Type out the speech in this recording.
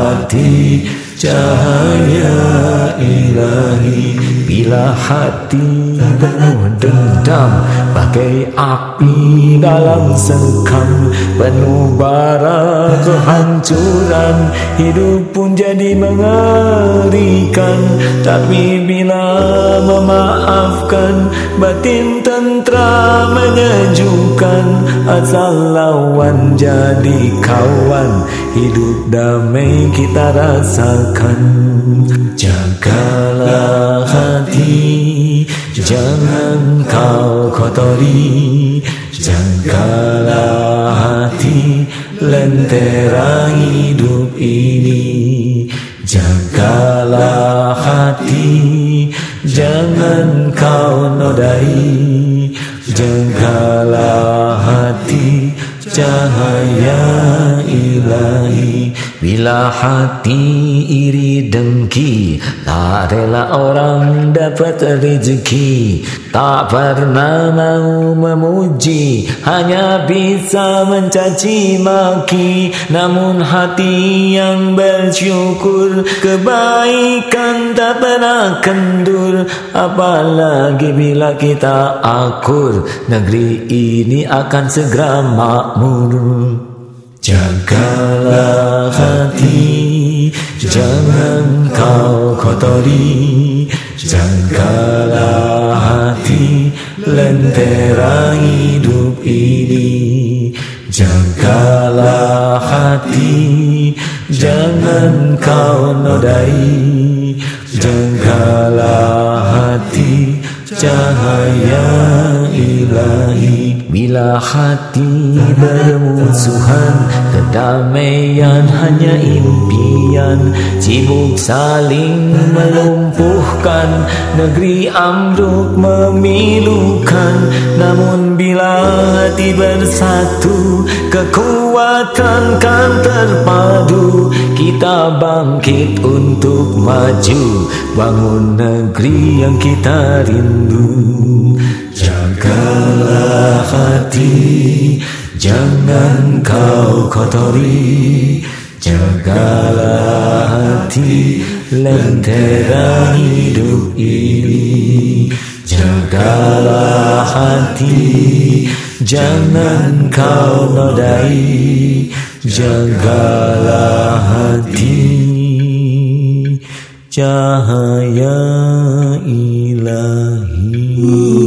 hati cahaya ilahi. Bila hati penuh dendam bagai api dalam sekam. Penuh bara kehancuran hidup pun jadi mengerikan. Tapi bila memaafkan batin tentra menyejukkan. Asal lawan jadi kawan hidup damai kita rasakan jagalah hati. Jangan kau kotori. Jagalah hati lentera hidup ini. Jagalah hati jangan kau nodai. Jagalah hati cahaya ilahi. Bila hati iri dengki tak rela orang dapat rezeki. Tak pernah mau memuji hanya bisa mencaci maki. Namun hati yang bersyukur kebaikan tak pernah kendur. Apalagi bila kita akur negeri ini akan segera makmur jagalah hati jangan kau kotori. Jagalah hati lentera hidup ini. Jagalah hati jangan kau nodai jagalah hati cahaya ilahi. Bila hati bermusuhan kedamaian hanya impian sibuk saling melumpuhkan. Negeri amruk memilukan namun bila hati bersatu kekuatan kan terpadu. Kita bangkit untuk maju bangun negeri yang kita rindu. Jagalah hati jangan kau kotori jagalah hati lentera hidup ini. Jagalah hati jangan kau nodai jagalah hati. Cahaya ilahi